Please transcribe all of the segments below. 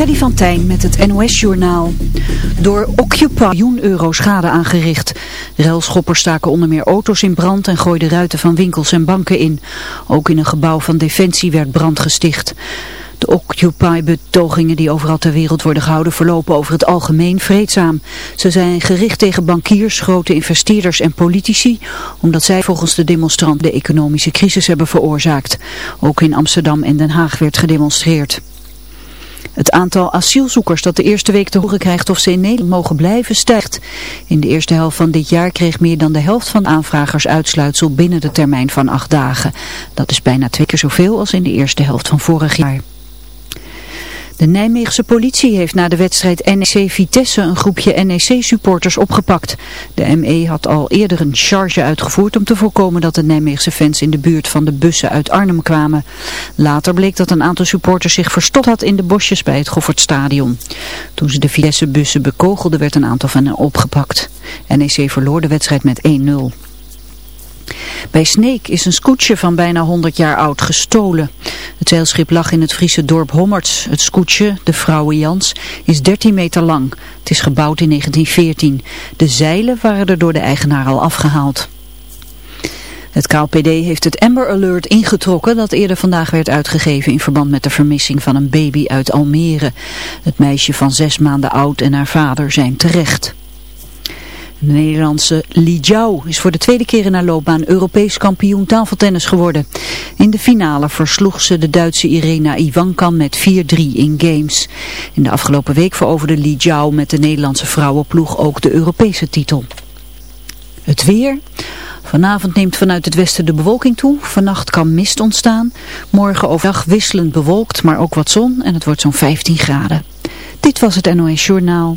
Freddy van Tijn met het NOS-journaal. Door Occupy miljoen euro schade aangericht. Relschoppers staken onder meer auto's in brand en gooiden ruiten van winkels en banken in. Ook in een gebouw van Defensie werd brand gesticht. De Occupy-betogingen die overal ter wereld worden gehouden verlopen over het algemeen vreedzaam. Ze zijn gericht tegen bankiers, grote investeerders en politici, omdat zij volgens de demonstranten de economische crisis hebben veroorzaakt. Ook in Amsterdam en Den Haag werd gedemonstreerd. Het aantal asielzoekers dat de eerste week te horen krijgt of ze in Nederland mogen blijven stijgt. In de eerste helft van dit jaar kreeg meer dan de helft van aanvragers uitsluitsel binnen de termijn van acht dagen. Dat is bijna twee keer zoveel als in de eerste helft van vorig jaar. De Nijmeegse politie heeft na de wedstrijd NEC Vitesse een groepje NEC-supporters opgepakt. De ME had al eerder een charge uitgevoerd om te voorkomen dat de Nijmeegse fans in de buurt van de bussen uit Arnhem kwamen. Later bleek dat een aantal supporters zich verstopt had in de bosjes bij het Goffertstadion. Toen ze de Vitesse-bussen bekogelden werd een aantal van hen opgepakt. NEC verloor de wedstrijd met 1-0. Bij Sneek is een scootje van bijna 100 jaar oud gestolen. Het zeilschip lag in het Friese dorp Hommerts. Het scootje, de Vrouwe Jans, is 13 meter lang. Het is gebouwd in 1914. De zeilen waren er door de eigenaar al afgehaald. Het KLPD heeft het Amber Alert ingetrokken dat eerder vandaag werd uitgegeven in verband met de vermissing van een baby uit Almere. Het meisje van zes maanden oud en haar vader zijn terecht. De Nederlandse Li Jiao is voor de tweede keer in haar loopbaan Europees kampioen tafeltennis geworden. In de finale versloeg ze de Duitse Irena Ivankan met 4-3 in games. In de afgelopen week veroverde Li Jiao met de Nederlandse vrouwenploeg ook de Europese titel. Het weer... Vanavond neemt vanuit het westen de bewolking toe. Vannacht kan mist ontstaan. Morgen overdag wisselend bewolkt, maar ook wat zon en het wordt zo'n 15 graden. Dit was het NOS Journaal.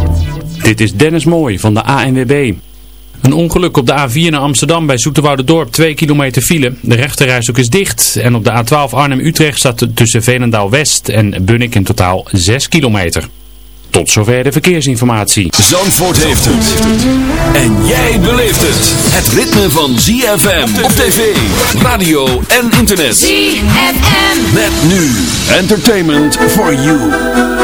Dit is Dennis Mooij van de ANWB. Een ongeluk op de A4 naar Amsterdam bij Dorp 2 kilometer file. De rechterrijstok is dicht en op de A12 Arnhem-Utrecht staat tussen Veenendaal West en Bunnik in totaal 6 kilometer. Tot zover de verkeersinformatie. Zandvoort heeft het. En jij beleeft het. Het ritme van ZFM op tv, radio en internet. ZFM. Met nu. Entertainment for you.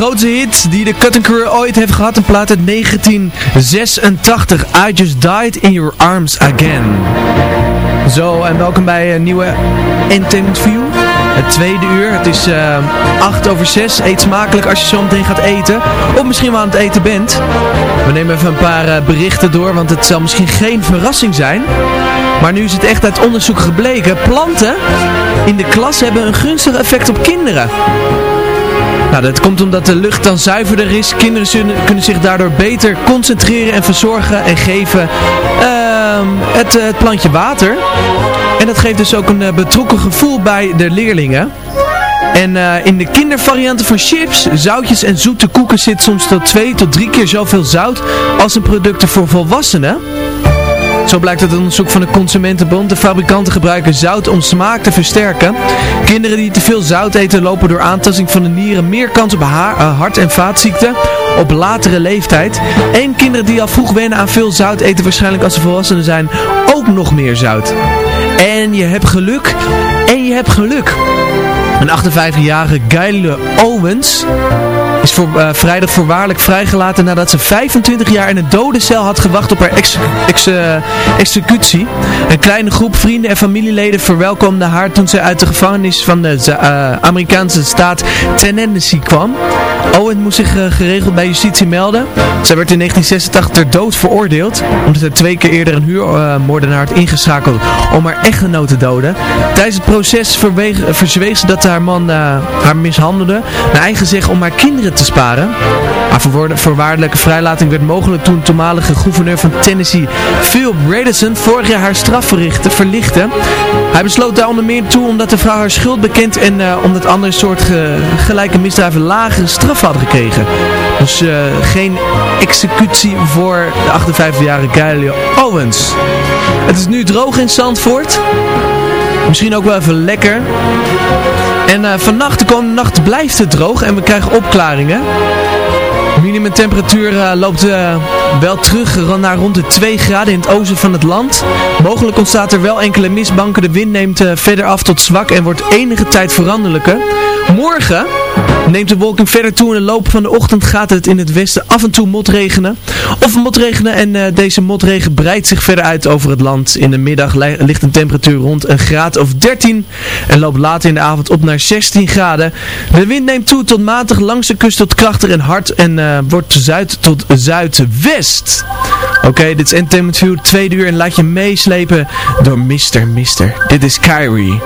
Grootste hit die de Cutting Crew ooit heeft gehad. Een plaat uit 1986. I Just Died in Your Arms Again. Zo, en welkom bij een nieuwe Entertainment View. Het tweede uur. Het is uh, 8 over 6. Eet smakelijk als je zo meteen gaat eten. Of misschien wel aan het eten bent. We nemen even een paar uh, berichten door. Want het zal misschien geen verrassing zijn. Maar nu is het echt uit onderzoek gebleken. Planten in de klas hebben een gunstig effect op kinderen. Nou, dat komt omdat de lucht dan zuiverder is. Kinderen kunnen zich daardoor beter concentreren en verzorgen en geven uh, het, het, plantje water. En dat geeft dus ook een uh, betrokken gevoel bij de leerlingen. En uh, in de kindervarianten van chips, zoutjes en zoete koeken zit soms tot twee tot drie keer zoveel zout als in producten voor volwassenen. Zo blijkt uit onderzoek van de Consumentenbond. De fabrikanten gebruiken zout om smaak te versterken. Kinderen die te veel zout eten lopen door aantasting van de nieren meer kans op haar, hart- en vaatziekten op latere leeftijd. En kinderen die al vroeg wennen aan veel zout eten waarschijnlijk als ze volwassenen zijn ook nog meer zout. En je hebt geluk. En je hebt geluk. Een 58-jarige Gayle Owens is voor, uh, vrijdag voorwaardelijk vrijgelaten nadat ze 25 jaar in een dode cel had gewacht op haar ex, ex, uh, executie. Een kleine groep vrienden en familieleden verwelkomde haar toen ze uit de gevangenis van de uh, Amerikaanse staat Tennessee kwam. Owen moest zich geregeld bij justitie melden. Zij werd in 1986 ter dood veroordeeld, omdat hij twee keer eerder een huurmoordenaar had ingeschakeld om haar echtgenoot te doden. Tijdens het proces verzweeg ze dat haar man haar mishandelde, naar eigen zeggen om haar kinderen te sparen. Haar voorwaardelijke vrijlating werd mogelijk toen toenmalige gouverneur van Tennessee, Phil Bredesen, vorig jaar haar straf verlichtte. Hij besloot daar onder meer toe omdat de vrouw haar schuld bekend en uh, omdat andere soort ge gelijke misdrijven lagere straf hadden gekregen. Dus uh, geen executie voor de 58-jarige Gayle Owens. Het is nu droog in Zandvoort. Misschien ook wel even lekker. En uh, vannacht, de komende nacht blijft het droog en we krijgen opklaringen. Minimumtemperatuur uh, loopt uh, wel terug naar rond de 2 graden in het oosten van het land. Mogelijk ontstaat er wel enkele mistbanken. De wind neemt verder af tot zwak en wordt enige tijd veranderlijker. Morgen neemt de wolking verder toe. In de loop van de ochtend gaat het in het westen af en toe motregenen. Of motregenen en uh, deze motregen breidt zich verder uit over het land. In de middag ligt een temperatuur rond een graad of 13 en loopt later in de avond op naar 16 graden. De wind neemt toe tot matig langs de kust tot krachtig en hard en uh, wordt zuid tot zuidwest. Oké, dit is Entertainment View, tweede uur en laat je meeslepen door Mr. Mister. Dit is Kyrie.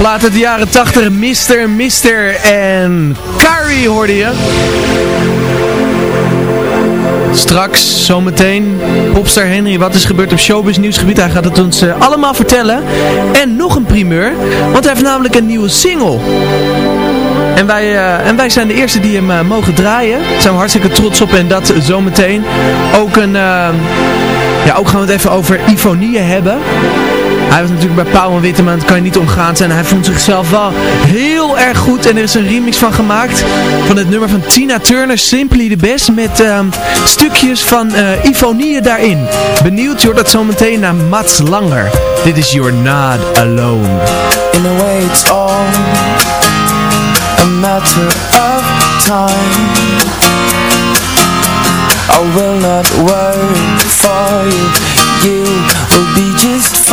Plaat uit de jaren 80, Mr. Mister en Carrie hoorde je. Straks, zometeen, popstar Henry, wat is gebeurd op showbiz nieuwsgebied. Hij gaat het ons uh, allemaal vertellen. En nog een primeur, want hij heeft namelijk een nieuwe single. En wij, uh, en wij zijn de eerste die hem uh, mogen draaien. Daar zijn we hartstikke trots op en dat zometeen. Ook een, ja, ook gaan we het even over Ifonie hebben. Hij was natuurlijk bij Pauw en Witteman, dat kan je niet omgaan zijn. Hij vond zichzelf wel heel erg goed en er is een remix van gemaakt. Van het nummer van Tina Turner, Simply the Best, met um, stukjes van uh, Ifonie daarin. Benieuwd, je dat zometeen naar Mats Langer. Dit is You're Not Alone. In a way it's all a matter of time. I will not for you,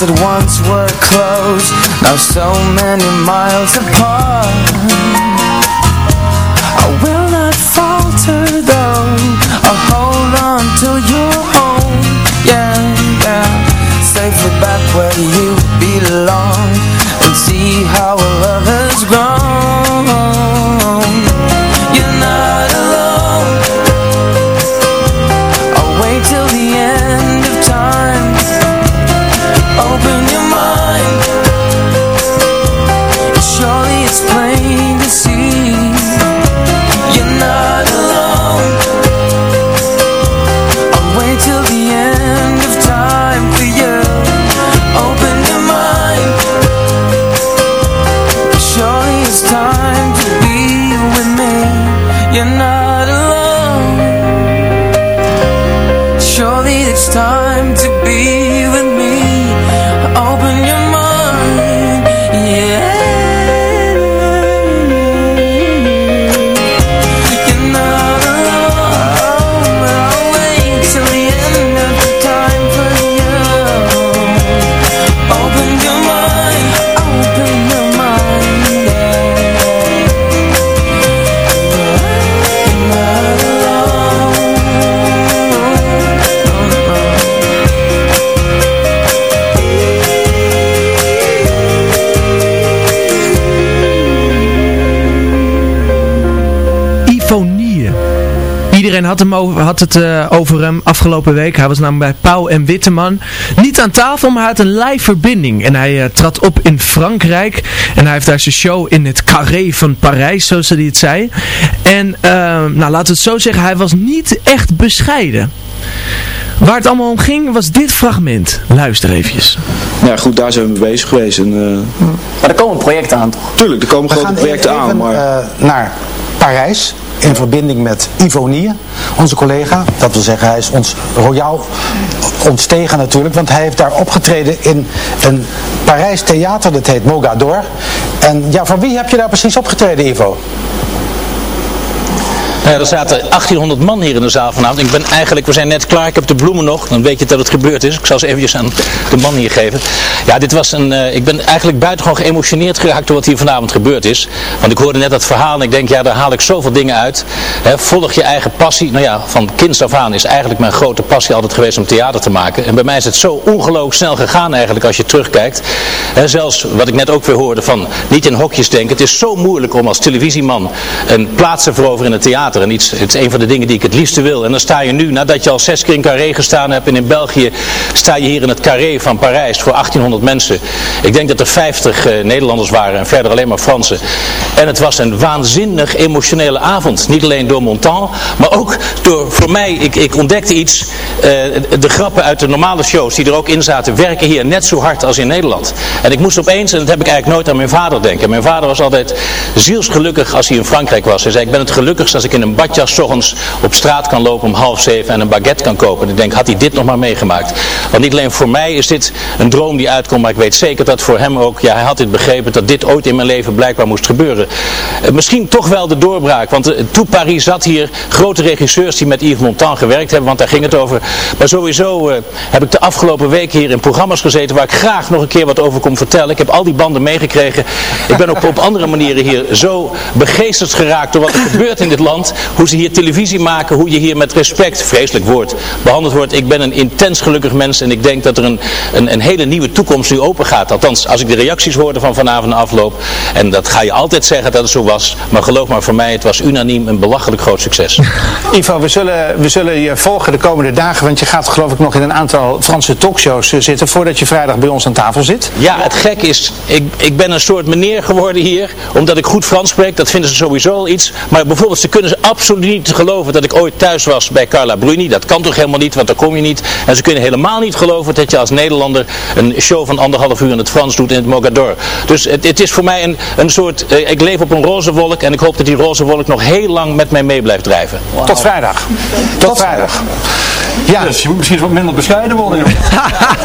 that once were close Now so many miles apart Iedereen had, hem over, had het eh, over hem afgelopen week. Hij was namelijk bij Pauw en Witteman. Niet aan tafel, maar hij had een live verbinding. En hij eh, trad op in Frankrijk. En hij heeft daar zijn show in het Carré van Parijs, zoals hij het zei. En, eh, nou laten we het zo zeggen, hij was niet echt bescheiden. Waar het allemaal om ging, was dit fragment. Luister eventjes. Ja goed, daar zijn we mee bezig geweest. En, eh, Maar er komen projecten aan toch? tuurlijk, er komen We grote gaan projecten even, aan. Maar... eh, naar Parijs in verbinding met Ivonie, onze collega. Dat wil zeggen, hij is ons royaal ontstegen natuurlijk, want hij heeft daar opgetreden in een Parijs theater, dat heet Mogador. En ja, voor wie heb je daar precies opgetreden, Ivo? Nou er zaten 1800 man hier in de zaal vanavond. Ik ben eigenlijk, we zijn net klaar, ik heb de bloemen nog. Dan weet je dat het gebeurd is. Ik zal ze eventjes aan de man hier geven. Ja, dit was een, eh, ik ben eigenlijk buitengewoon geëmotioneerd geraakt door wat hier vanavond gebeurd is. Want ik hoorde net dat verhaal en ik denk, ja, daar haal ik zoveel dingen uit. Volg je eigen passie. Nou ja, van kinds af aan is eigenlijk mijn grote passie altijd geweest om theater te maken. En bij mij is het zo ongelooflijk snel gegaan eigenlijk als je terugkijkt. Hè, zelfs wat ik net ook weer hoorde van niet in hokjes denken. Het is zo moeilijk om als televisieman een plaats te veroveren in het theater. En iets, het is een van de dingen die ik het liefste wil. En dan sta je nu, nadat je al zes keer in Carré gestaan hebt en in België, sta je hier in het Carré van Parijs voor 1800 mensen. Ik denk dat er 50 eh, Nederlanders waren en verder alleen maar Fransen. En het was een waanzinnig emotionele avond. Niet alleen door Montan, maar ook door, voor mij, ik, ik ontdekte iets. eh, de grappen uit de normale shows die er ook in zaten, werken hier net zo hard als in Nederland. En ik moest opeens, en dat heb ik eigenlijk nooit aan mijn vader denken. Mijn vader was altijd zielsgelukkig als hij in Frankrijk was. Hij zei, ik ben het gelukkigst als ik in een badjas ochtends op straat kan lopen om half zeven en een baguette kan kopen. En ik denk, had hij dit nog maar meegemaakt. Want niet alleen voor mij is dit een droom die uitkomt, maar ik weet zeker dat voor hem ook, ja, hij had dit begrepen, dat dit ooit in mijn leven blijkbaar moest gebeuren. Eh, misschien toch wel de doorbraak, want uh, toen Paris zat hier grote regisseurs die met Yves Montand gewerkt hebben, want daar ging het over. Maar sowieso uh, heb ik de afgelopen weken hier in programma's gezeten waar ik graag nog een keer wat over kom vertellen. Ik heb al die banden meegekregen. Ik ben ook op andere manieren hier zo begeesterd geraakt door wat er gebeurt in dit land. Hoe ze hier televisie maken, hoe je hier met respect, vreselijk woord, behandeld wordt. Ik ben een intens gelukkig mens en ik denk dat er een, een, een hele nieuwe toekomst nu open gaat. Althans, als ik de reacties hoorde van vanavond afloop. En dat ga je altijd zeggen dat het zo was. Maar geloof maar voor mij, het was unaniem een belachelijk groot succes. Ivo, we zullen, we zullen je volgen de komende dagen, want je gaat geloof ik nog in een aantal Franse talkshows eh, zitten voordat je vrijdag bij ons aan tafel zit. Ja, het gek is, ik, ik ben een soort meneer geworden hier, omdat ik goed Frans spreek. Dat vinden ze sowieso al iets. Maar bijvoorbeeld, ze kunnen ze absoluut niet geloven dat ik ooit thuis was bij Carla Bruni. Dat kan toch helemaal niet, want daar kom je niet. En ze kunnen helemaal niet geloven dat je als Nederlander een show van anderhalf uur in het Frans doet in het Mogador. Dus het, het is voor mij een, een soort, eh, ik leef op een roze wolk en ik hoop dat die roze wolk nog heel lang met mij mee blijft drijven. Tot vrijdag. Tot, vrijdag. Ja. Dus je moet misschien wat minder bescheiden worden.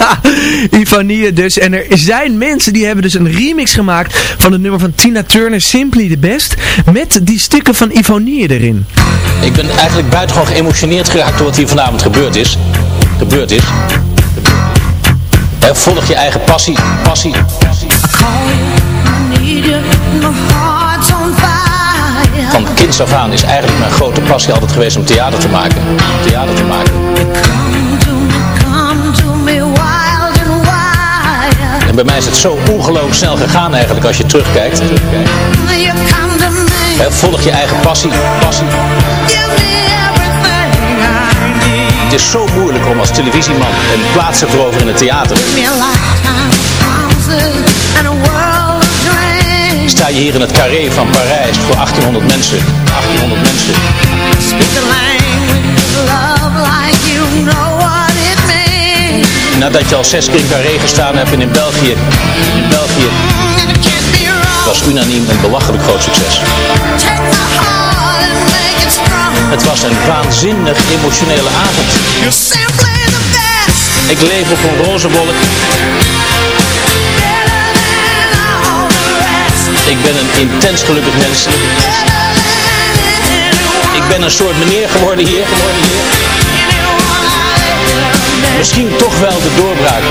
Ivonie dus. En er zijn mensen die hebben dus een remix gemaakt van het nummer van Tina Turner, Simply the Best. Met die stukken van Ivonie erin. Ik ben eigenlijk buitengewoon geëmotioneerd geraakt door wat hier vanavond gebeurd is. Gebeurd is. Volg je eigen passie, passie. Van kinds af aan is eigenlijk mijn grote passie altijd geweest om theater te maken. Theater te maken. En bij mij is het zo ongelooflijk snel gegaan eigenlijk als je terugkijkt. Hè, volg je eigen passie, passie. Het is zo moeilijk om als televisieman een plaats te veroveren in het theater. Sta je hier in het carré van Parijs voor 1800 mensen. 1800 mensen. Nadat je al zes keer in carré gestaan hebt en in België, in België was unaniem een belachelijk groot succes. Het was een waanzinnig emotionele avond. Ik leef op een roze wolk. Ik ben een intens gelukkig mens. Ik ben een soort meneer geworden hier. Geworden hier. Misschien toch wel de doorbraak.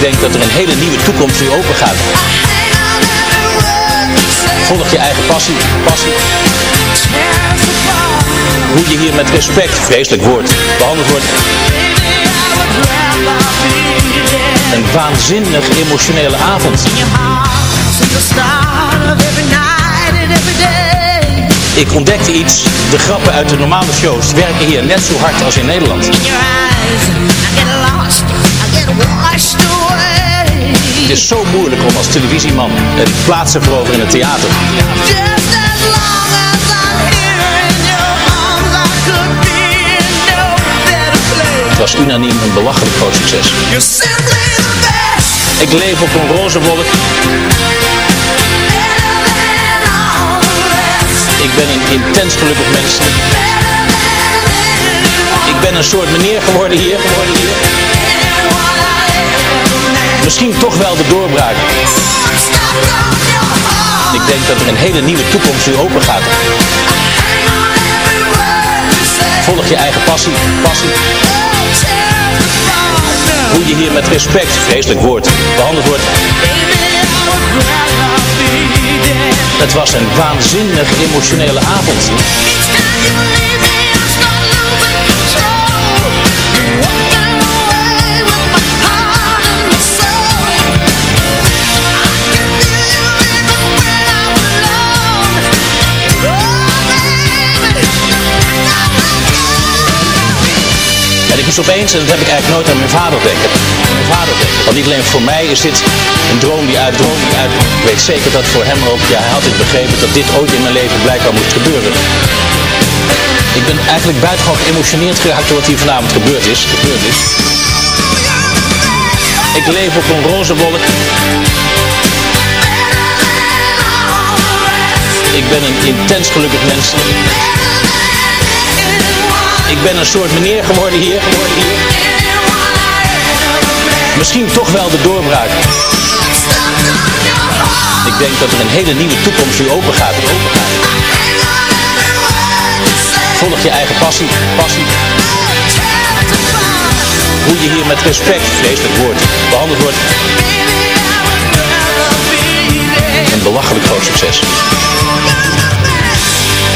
Ik denk dat er een hele nieuwe toekomst nu open gaat. Volg je eigen passie, passie. Hoe je hier met respect, vreselijk woord, behandeld wordt. Een waanzinnig emotionele avond. Ik ontdekte iets, de grappen uit de normale shows werken hier net zo hard als in Nederland. Het is zo moeilijk om als televisieman een plaats te veroveren in het theater. Het was unaniem een belachelijk groot succes. Ik leef op een roze wolk. Ik ben een intens gelukkig mens. Ik ben een soort meneer geworden hier. Geworden hier. Misschien toch wel de doorbraak. Ik denk dat er een hele nieuwe toekomst nu open gaat. Volg je eigen passie, passie. je hier met respect, vreselijk woord, behandeld wordt. Het was een waanzinnig emotionele avond. Ik moest opeens, en dat heb ik eigenlijk nooit aan mijn vader denken. Mijn vader denken. Want niet alleen voor mij is dit een droom die uit, droom. Ik weet zeker dat voor hem ook, ja hij had het begrepen dat dit ooit in mijn leven blijkbaar moest gebeuren. Ik ben eigenlijk buitengewoon geëmotioneerd geraakt door wat hier vanavond gebeurd is. Gebeurd is. Ik leef op een roze wolk. Ik ben een intens gelukkig mens. Ik ben een soort meneer geworden hier. Misschien toch wel de doorbraak. Ik denk dat er een hele nieuwe toekomst nu open gaat. Volg je eigen passie, passie. Hoe je hier met respect, vreselijk woord, behandeld wordt. Een belachelijk groot succes.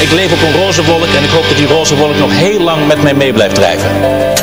Ik leef op een roze wolk en ik hoop dat die roze wolk nog heel lang met mij mee blijft drijven.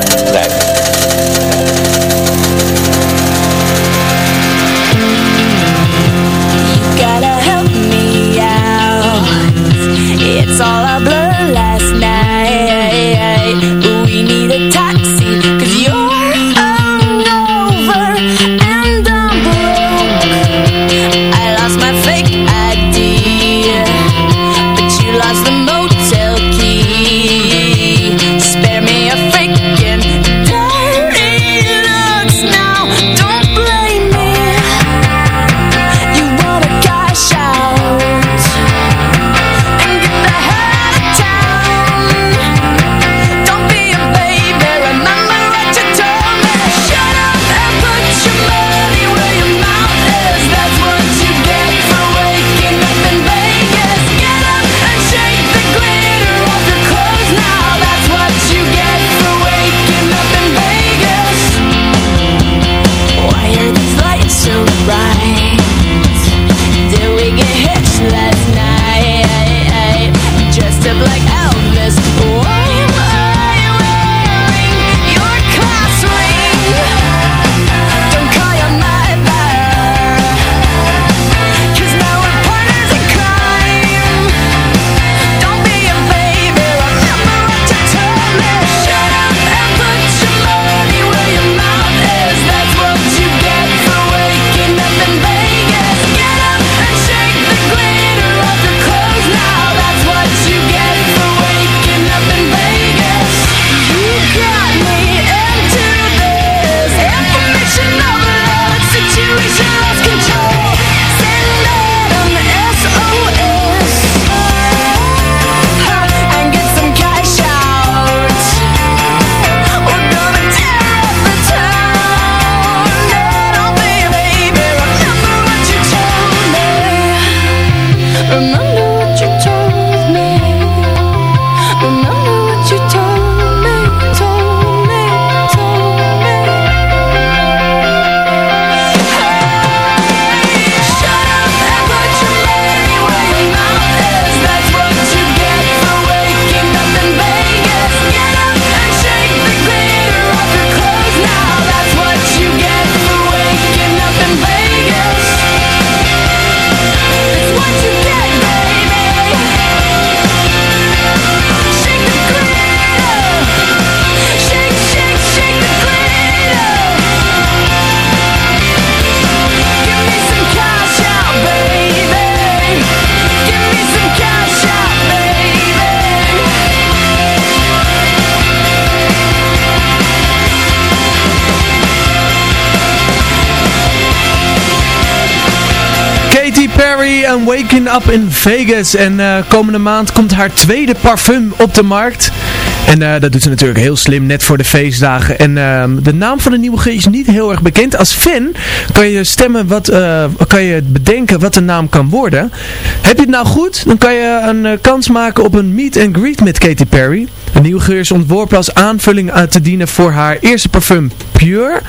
Waking Up in Vegas. En eh, komende maand komt haar tweede parfum op de markt. En eh, dat doet ze natuurlijk heel slim, net voor de feestdagen. En ehm, de naam van de nieuwe G is niet heel erg bekend. Als fan kan je stemmen, wat, eh, kan je bedenken wat de naam kan worden. Heb je het nou goed, dan kan je een kans maken op een meet and greet met Katy Perry. De nieuwe geur is ontworpen als aanvulling uit te dienen voor haar eerste parfum Pure.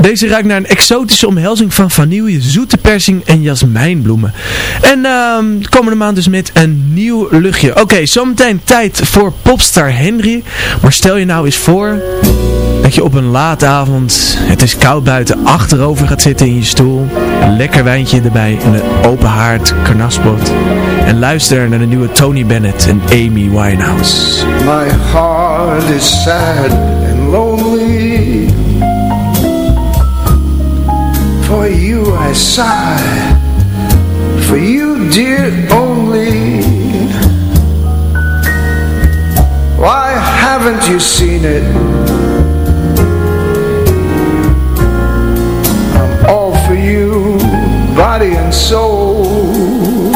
Deze ruikt naar een exotische omhelzing van vanille, zoete persing en jasmijnbloemen. En ehm komende maand dus met een nieuw luchtje. Oké, zometeen tijd voor popstar Henry. Maar stel je nou eens voor dat je op een late avond, het is koud buiten, achterover gaat zitten in je stoel. Een lekker wijntje erbij en een open haard, karnaspot. En luister naar de nieuwe Tony Bennett en Amy Winehouse. My heart is sad and lonely For you I sigh For you dear only Why haven't you seen it Body and soul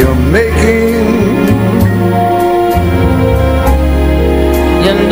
you're making. You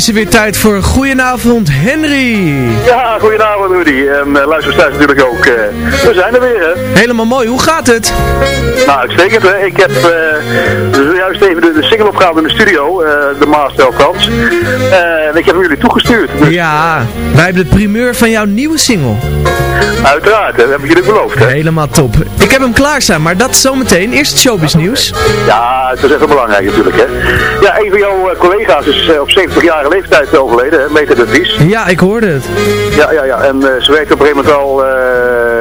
is er weer tijd voor Goedenavond Henry. Ja, goedenavond Rudy. En uh, luisteraars thuis natuurlijk ook. eh, we zijn er weer hè. Helemaal mooi, hoe gaat het? Nou, uitstekend hè. Ik heb eh, zojuist even de, de single opgehaald in de studio. eh, de master althans. Eh, en ik heb hem jullie toegestuurd. Dus Ja, wij hebben de primeur van jouw nieuwe single. uiteraard, dat heb ik jullie beloofd hè. Helemaal top. Ik heb hem klaarstaan, maar dat zometeen. Eerst het showbiz nieuws. Ja, het is even belangrijk natuurlijk hè. Ja, een van jouw eh, collega's is eh, op 70-jarige leeftijd overleden, hè, Meta de Vries. Ja, ik hoorde het. Ja, ja, ja. En eh, ze werkte op een gegeven moment al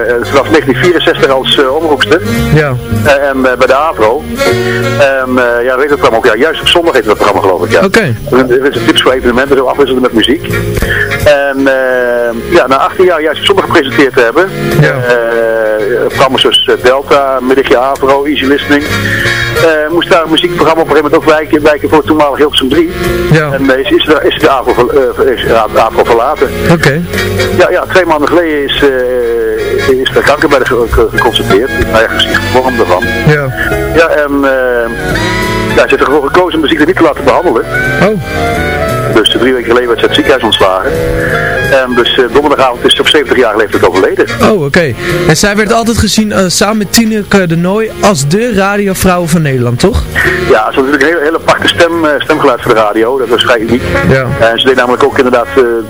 vanaf 1964 als uh, omroepster. Ja. Eh, en eh, bij de AVRO. En ja, weet het programma ook. Ja, juist op zondag heet dat programma geloof ik. Ja. Oké. Er is een tips voor evenementen, zo afwisselen met muziek. En ja, na 18 jaar juist op zondag gepresenteerd te hebben. Ja. Programma's zoals Delta, Middagje AVRO, Easy Listening. Uh, moest daar een muziekprogramma op een gegeven moment ook wijken, wijken voor toenmalig Hilversum 3. Ja. En uh, is, is, de, is de AVRO, uh, is de verlaten. Oké. Okay. Ja, ja, twee maanden geleden is, is de kanker bij de geconstateerd. Nou ja, gezien vorm daarvan. Ja. Ja, en uh, ja, ze heeft ervoor gekozen om muziek niet te laten behandelen. Oh. Dus drie weken geleden werd ze het ziekenhuis ontslagen. En dus eh, donderdagavond is ze op 70 jaar leeftijd overleden. Oh, oké. En zij werd altijd gezien eh, samen met Tineke de Nooi als de radiovrouw van Nederland, toch? Ja, ze had natuurlijk een hele, hele aparte stem, eh, stemgeluid voor de radio, dat was vrij uniek. Ja. En ze deed namelijk ook inderdaad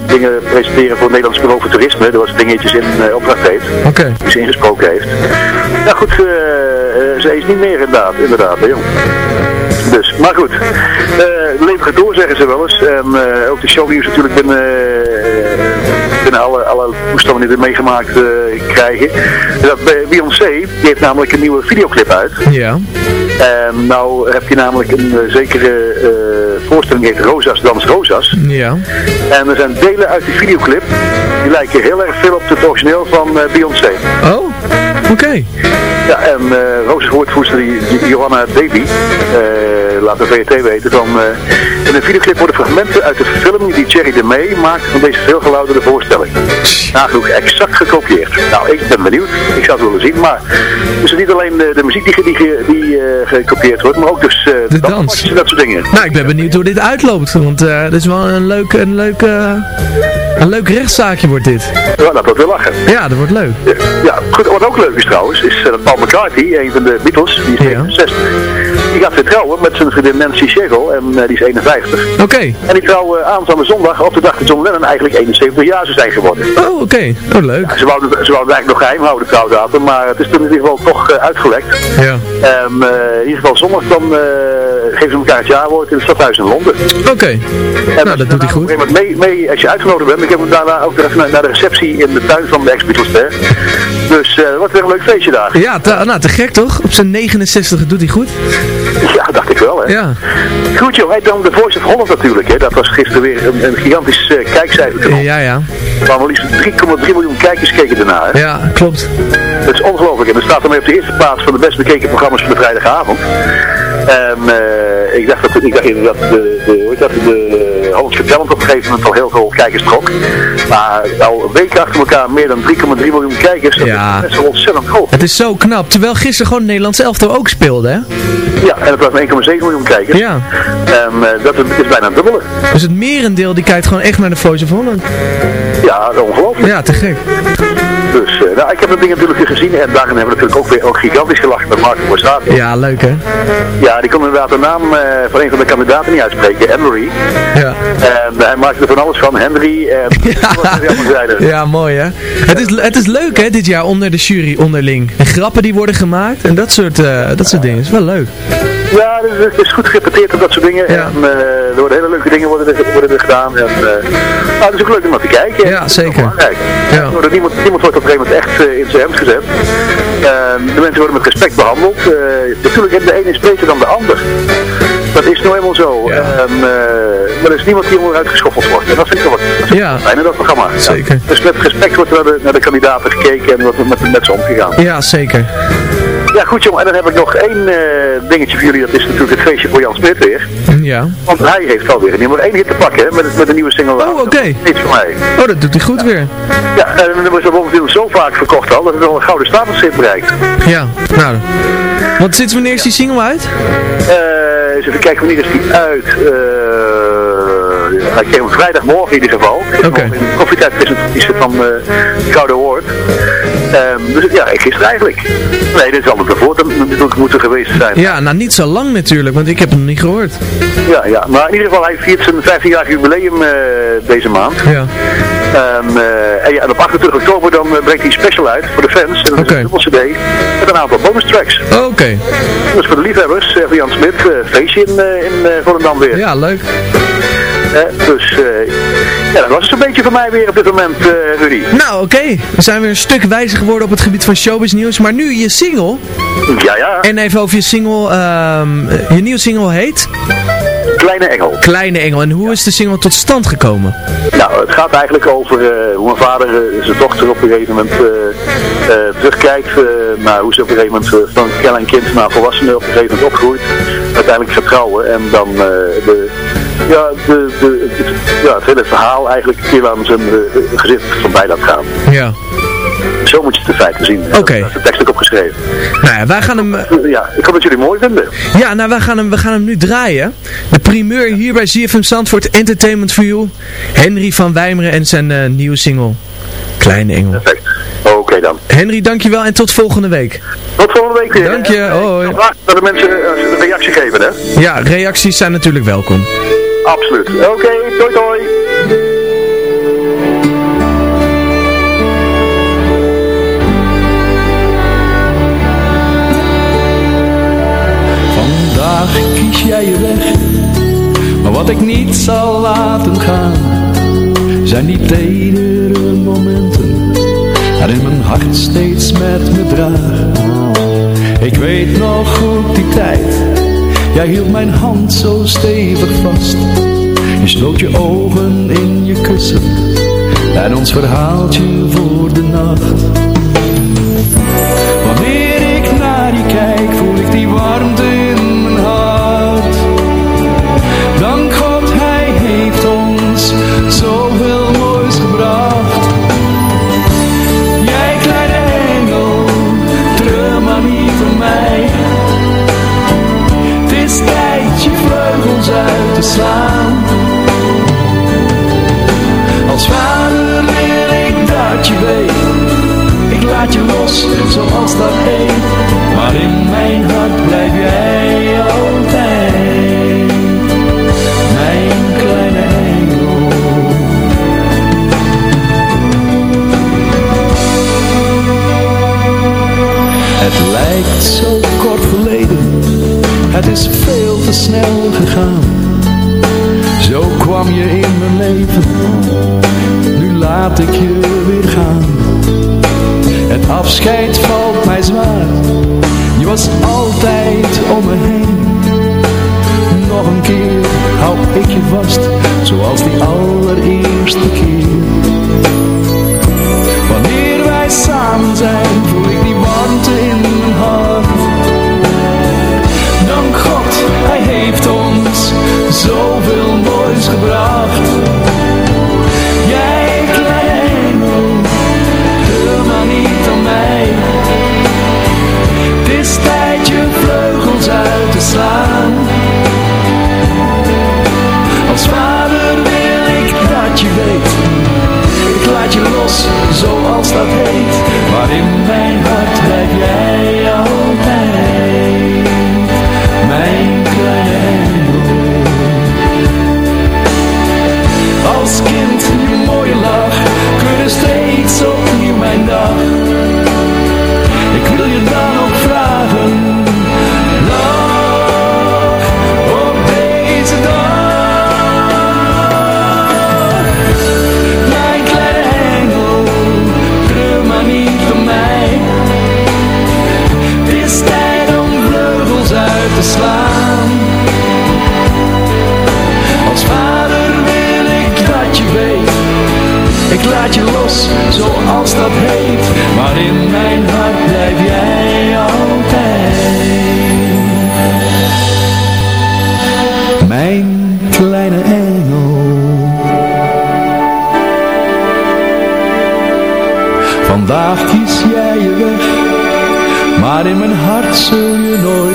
dingen presenteren voor het Nederlands Bureau voor Toerisme. Er was dingetjes in opdracht heeft, Oké. die ze ingesproken heeft. Nou goed, ze is niet meer inderdaad, inderdaad, hè, jong. Dus, maar goed. Eh leven gaat door, zeggen ze wel eens. En eh, ook de shownieuws natuurlijk binnen, eh, binnen alle, alle toestanden die we meegemaakt krijgen. Dat, Beyoncé, die heeft namelijk een nieuwe videoclip uit. Ja. En nou heb je namelijk een eh, zekere eh, voorstelling die heet Rosas Dans Rosas. Ja. En er zijn delen uit die videoclip die lijken heel erg veel op het origineel van eh, Beyoncé. Oh, oké. Ja, en uh, Roos woordvoerster die, die Johanna Davy, uh, laat de VRT weten, van uh, in de videoclip worden fragmenten uit de film die Thierry de May maakte van deze veelgelouderde voorstelling. Nagenoeg exact gekopieerd. Nou, ik ben benieuwd. Ik zou het willen zien, maar dus niet alleen de, de muziek die, die, die uh, gekopieerd wordt, maar ook dus uh, de dans dat soort dingen. Nou, ik ben benieuwd hoe dit uitloopt, want uh, dit is wel een leuk, een leuk, uh, een leuk rechtszaakje wordt dit. Ja, dat wordt wel lachen. Ja, dat wordt leuk. Ja, goed, wat ook leuk is trouwens, is dat Paul McCartney, een van de Beatles, die is 69, die gaat weer trouwen met zijn vriendin Nancy en uh, die is 51. Oké. Okay. En die trouwen aanstaande zondag op de dag dat John Lennon eigenlijk 71 jaar zou zijn geworden. Oh, oké. Okay. Oh, leuk. Ja, ze wouden ze wouden eigenlijk nog geheim houden, de trouwdatum, maar het is toen in ieder geval toch uh, uitgelekt. Ja. En uh, in ieder geval zondag dan ze elkaar het jaarwoord in het stadhuis in Londen. Oké. Okay. Nou, dat doet hij goed. Mee, mee, als je uitgenodigd bent, ik heb hem daarna ook even naar, naar de receptie in de tuin van de ex-Beatles Dus uh, wat weer een leuk feestje daar. Ja, te, nou, te gek toch? Op zijn 69 doet hij goed. Ja, dacht ik wel hè. Ja. Goed joh, hey, dan de Voice of Holland natuurlijk hè. Dat was gisteren weer een, een gigantisch uh, kijkcijfer. Ja, ja. Maar liefst 3,3 miljoen kijkers keken daarna hè. Ja, klopt. Dat is ongelooflijk. En dat staat ermee op de eerste plaats van de best bekeken programma's van de vrijdagavond. En uh, ik dacht dat ik dacht inderdaad de, de, hoe dat, de Hollands Vertellend op een gegeven moment al heel veel kijkers trok. Maar al weken achter elkaar meer dan 3,3 miljoen kijkers. Dat ja. is ontzettend groot. Het is zo knap. Terwijl gisteren gewoon Nederlands elftal ook speelde, hè? Ja, en het was 1,7 miljoen kijkers. Ja. Uh, dat is bijna een dubbele. Dus het merendeel die kijkt gewoon echt naar de Voice of Holland. Ja, ongelooflijk. Ja, te gek. Dus, uh, nou, ik heb dat ding natuurlijk weer gezien en daarin hebben we natuurlijk ook weer ook gigantisch gelachen met Marco Borsato. Ja, leuk hè? Ja, die kon inderdaad de naam uh, van een van de kandidaten niet uitspreken, Emery. Ja. En hij maakte er van alles van, Henry en... Ja, ja mooi hè? Het is, het is leuk hè, dit jaar onder de jury onderling. En grappen die worden gemaakt en dat soort, dat soort dingen. is wel leuk. Ja, het is, het is goed gerepeteerd op dat soort dingen. Ja. En er worden hele leuke dingen worden worden er gedaan. En, nou, het is ook leuk om naar te kijken. Ja, zeker. Ja. Er niemand, niemand wordt op een gegeven moment echt uh, in zijn hemd gezet. de mensen worden met respect behandeld. natuurlijk, de ene is beter dan de ander. Dat is nou helemaal zo. Ja. En, maar er is niemand die onderuit geschoffeld wordt. En dat vind ik wel wat ja. fijn in dat programma. Zeker. Ja. Dus met respect wordt naar de, naar de kandidaten gekeken en wordt met, met ze omgegaan. Ja, zeker. Ja, goed jongen. En dan heb ik nog één uh, dingetje voor jullie. Dat is natuurlijk het feestje voor Jan Smit weer. Ja. Want hij heeft alweer een nummer 1 hit te pakken hè, met, met een nieuwe single. Oh, oké. Okay. Iets voor mij. Oh, dat doet hij goed ja. weer. Ja, en de nummers hebben natuurlijk zo vaak verkocht al. Dat het al een gouden status heeft bereikt. Ja, nou. Want sinds wanneer is die single uit? Uh, eens even kijken, wanneer is die uit? Uh, hij kreeg hem vrijdagmorgen in ieder geval. Oké. Okay. In de koffietijd is het van uh, Gouden Award. Um, dus ja, gisteren eigenlijk. Nee, dit is altijd ervoor natuurlijk moeten geweest zijn. Ja, nou niet zo lang natuurlijk, want ik heb hem niet gehoord. Ja, ja, maar in ieder geval, hij viert zijn 15-jarig jubileum uh, deze maand. Ja. Um, uh, en, ja, en op 28 oktober dan uh, breekt hij special uit voor de fans. En dat okay. is een dubbel cd met een aantal bonus tracks. Oké. Okay. Dus voor de liefhebbers, van Jan Smit, feestje in, in Volendam weer. Ja, leuk. Dus uh, ja, dat was het een beetje voor mij weer op dit moment, uh, Rudy. Nou, oké. Okay. We zijn weer een stuk wijzer geworden op het gebied van showbiz nieuws. Maar nu je single. Ja, ja. En even over je single. Um, je nieuwe single heet? Kleine Engel. Kleine Engel. En hoe ja. is de single tot stand gekomen? Nou, het gaat eigenlijk over hoe mijn vader zijn dochter op een gegeven moment terugkijkt. naar hoe ze op een gegeven moment van klein kind naar volwassenen op een gegeven moment opgroeit. Uiteindelijk vertrouwen. En dan de ja, de, de, het, ja, het hele verhaal eigenlijk heel aan zijn gezicht van bij laat gaan. Ja. zo moet je het in feite zien. Oké. Heb de tekst ook opgeschreven. Nou ja, wij gaan hem... eh, Ja, ik hoop dat jullie mooi vinden. Ja, nou, wij gaan hem, we gaan hem nu draaien. De primeur hier bij ZFM Zandvoort Entertainment for You. Henry van Wijmeren en zijn eh, nieuwe single. Kleine Engel. Perfect. Oké dan. Henry, dankjewel en tot volgende week. Tot volgende week weer. Dank je, eh, hoi. ik Dat de mensen eh, een reactie geven, hè? Ja, reacties zijn natuurlijk welkom. Absoluut. Oké, doei doei. Vandaag kies jij je weg, maar wat ik niet zal laten gaan, zijn die tedere momenten waarin mijn hart steeds met me draagt. Ik weet nog goed die tijd, jij hield mijn hand zo stevig vast. Je sloot je ogen in je kussen en ons verhaaltje voor de nacht. Zoals dat heet. Maar in mijn hart blijf jij altijd. Mijn kleine engel. Het lijkt zo kort geleden. Het is veel te snel gegaan. Zo kwam je in mijn leven. Nu laat ik je weer gaan. Afscheid valt mij zwaar. Je was altijd om me heen. Nog een keer hou ik je vast Zoals die allereerste keer. Wanneer wij samen zijn Voel ik die warmte in mijn hart. Dank God, hij heeft ons Zoveel moois gebracht je los, zoals dat heet. Maar in mijn hart blijf jij altijd. Mijn kleine engel. Als kind je mooie lach kleurde steeds opnieuw mijn dag. Dat heet Maar in mijn hart blijf jij altijd. Mijn kleine engel. Vandaag kies jij je weg Maar in mijn hart zul je nooit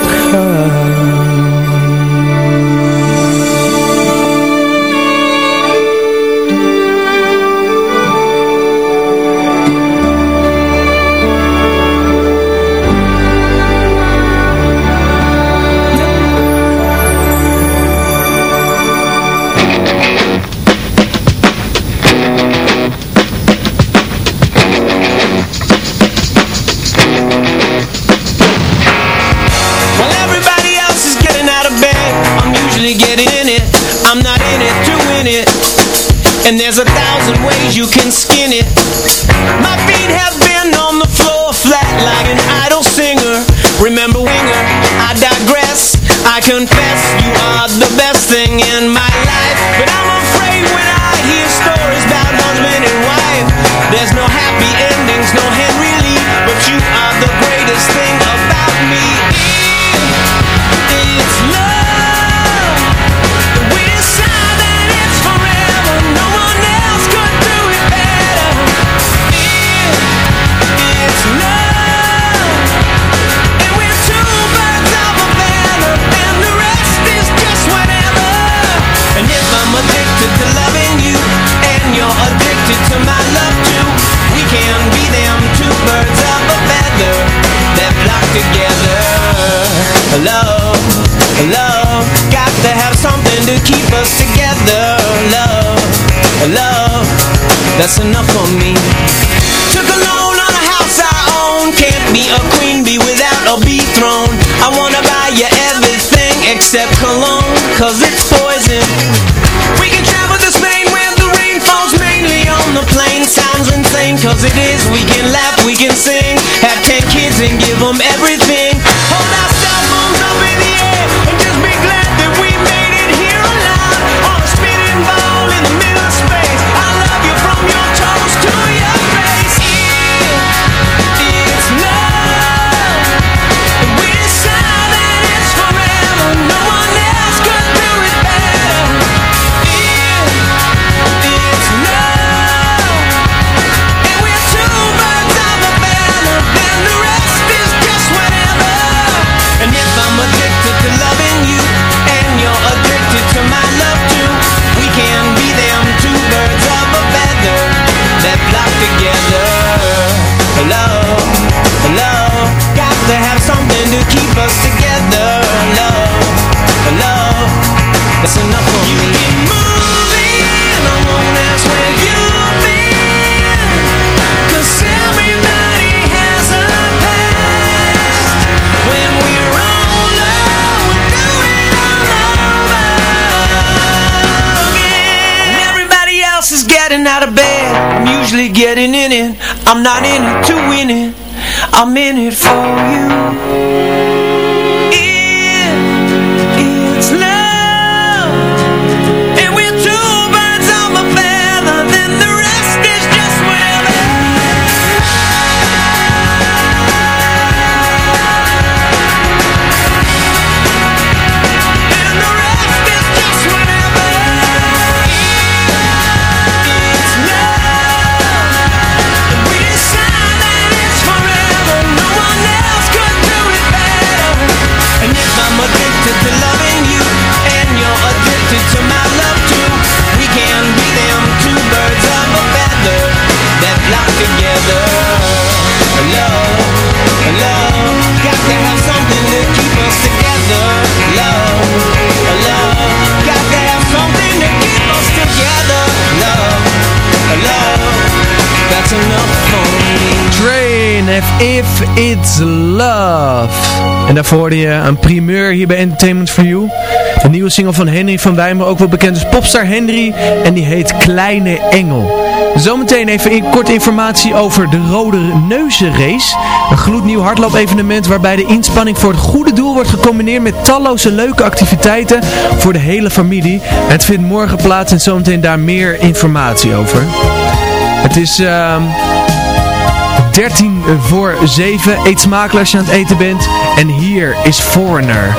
queen bee without a bee throne. I wanna buy you everything except cologne Cause it's poison. We can travel to Spain where the rain falls mainly on the plain. Sounds insane cause it is. We can laugh, we can sing. Have ten kids and give them everything keep us together. Love, love That's enough for you me won't ask where you've everybody has a past. When we're do it all over again. Everybody else is getting out of bed. I'm usually getting in it. I'm not in it to win it I'm in it for you it's love. En daarvoor hoorde je een primeur hier bij Entertainment for You. Een nieuwe single van Henry van Wijmer, ook wel bekend als Popstar Henry. En die heet Kleine Engel. Zometeen even in, kort informatie over de Rode Neuzenrace. Een gloednieuw hardloop-evenement waarbij de inspanning voor het goede doel wordt gecombineerd met talloze leuke activiteiten voor de hele familie. Het vindt morgen plaats en zometeen daar meer informatie over. Het is... ehm 13 voor 7. Eet smakelijk als je aan het eten bent. En hier is Foreigner.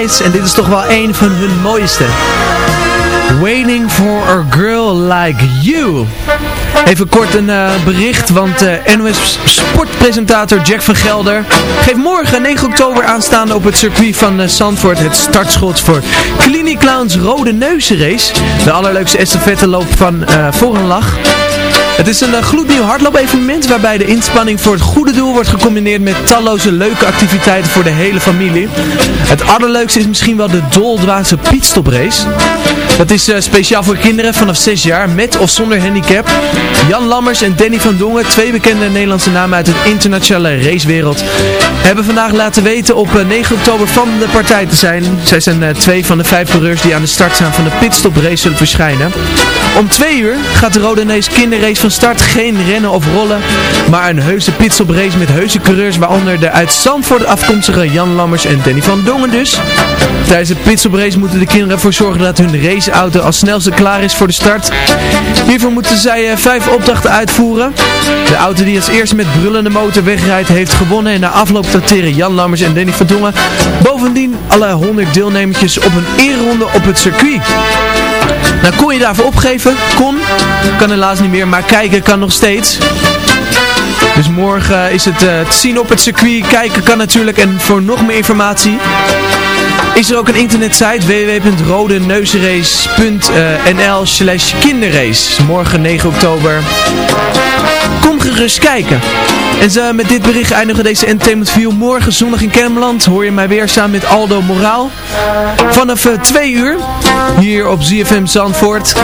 En dit is toch wel een van hun mooiste. Waiting for a girl like you. Even kort een uh, bericht, want uh, NOS sportpresentator Jack van Gelder geeft morgen 9 oktober aanstaande op het circuit van uh, Zandvoort het startschot voor Clinic Clowns Rode Neuzenrace. De allerleukste estafette loop van Vorenlag. Het is een gloednieuw hardloop-evenement waarbij de inspanning voor het goede doel wordt gecombineerd met talloze leuke activiteiten voor de hele familie. Het allerleukste is misschien wel de doldwaze pitstoprace. Dat is uh, speciaal voor kinderen vanaf 6 jaar met of zonder handicap. Jan Lammers en Danny van Dongen, twee bekende Nederlandse namen uit de internationale racewereld, hebben vandaag laten weten op uh, 9 oktober van de partij te zijn. Zij zijn uh, twee van de vijf coureurs die aan de start staan van de pitstop race zullen verschijnen. Om twee uur gaat de Rode Neus kinderrace van start. Geen rennen of rollen, maar een heuse pitstop race met heuse coureurs, waaronder de uit Zandvoort afkomstige Jan Lammers en Danny van Dongen dus. Tijdens de pitstop race moeten de kinderen ervoor zorgen dat hun raceauto als snelste klaar is voor de start. Hiervoor moeten zij uh, vijf opdrachten uitvoeren. De auto die als eerste met brullende motor wegrijdt heeft gewonnen en na afloop tracteren Jan Lammers en Danny van Dongen bovendien alle 100 deelnemertjes op een eerronde op het circuit. Nou, kon je daarvoor opgeven? Kon. Kan helaas niet meer, maar kijken kan nog steeds. Dus morgen is het uh, te zien op het circuit. Kijken kan natuurlijk. En voor nog meer informatie is er ook een internetsite www.rodeneuzenrace.nl slash kinderrace. Morgen 9 oktober. Kom gerust kijken. En zo, met dit bericht eindigen deze Entertainment View. Morgen zondag in Kermeland hoor je mij weer samen met Aldo Moraal. Vanaf 2 uur hier op ZFM Zandvoort.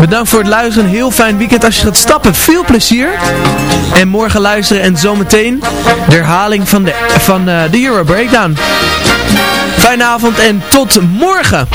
Bedankt voor het luisteren. Heel fijn weekend als je gaat stappen. Veel plezier. En morgen luisteren en zometeen de herhaling van de, van, uh, de Euro Breakdown. Fijne avond en tot morgen.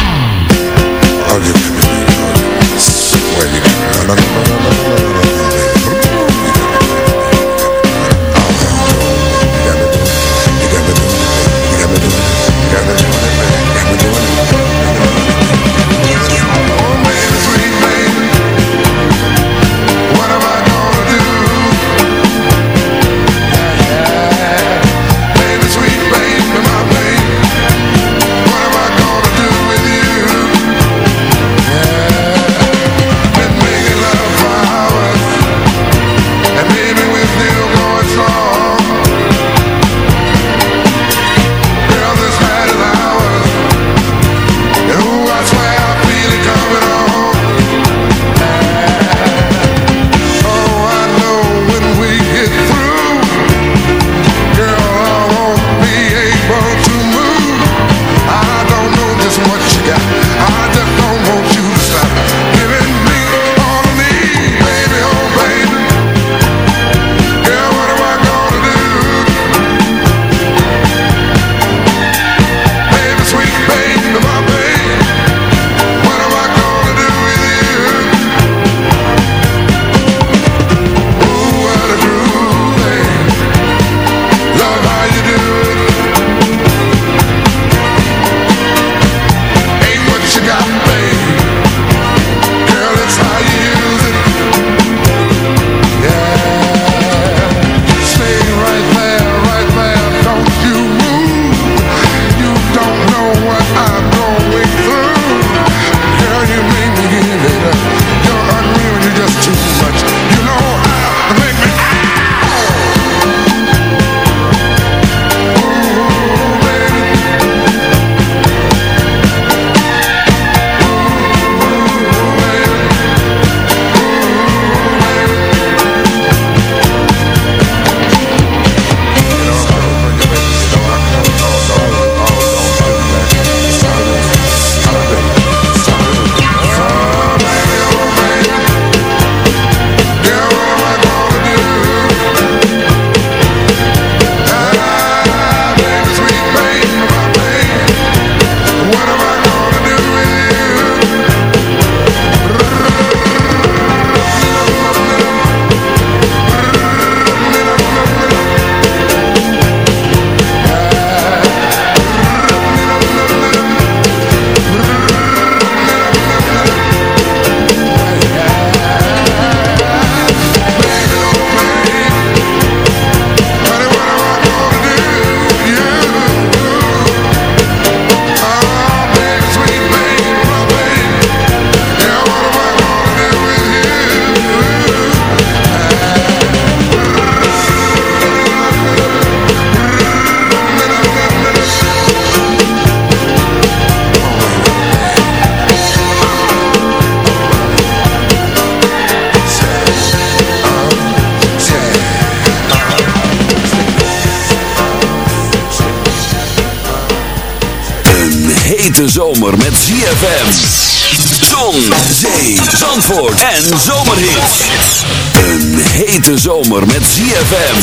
en zomerhit. Een hete zomer met ZFM.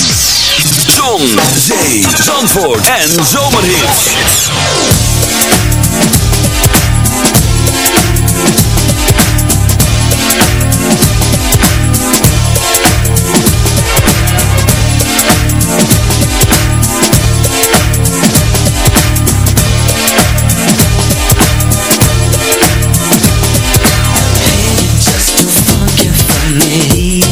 Zon, zee, zandvoort en zomerhits. me.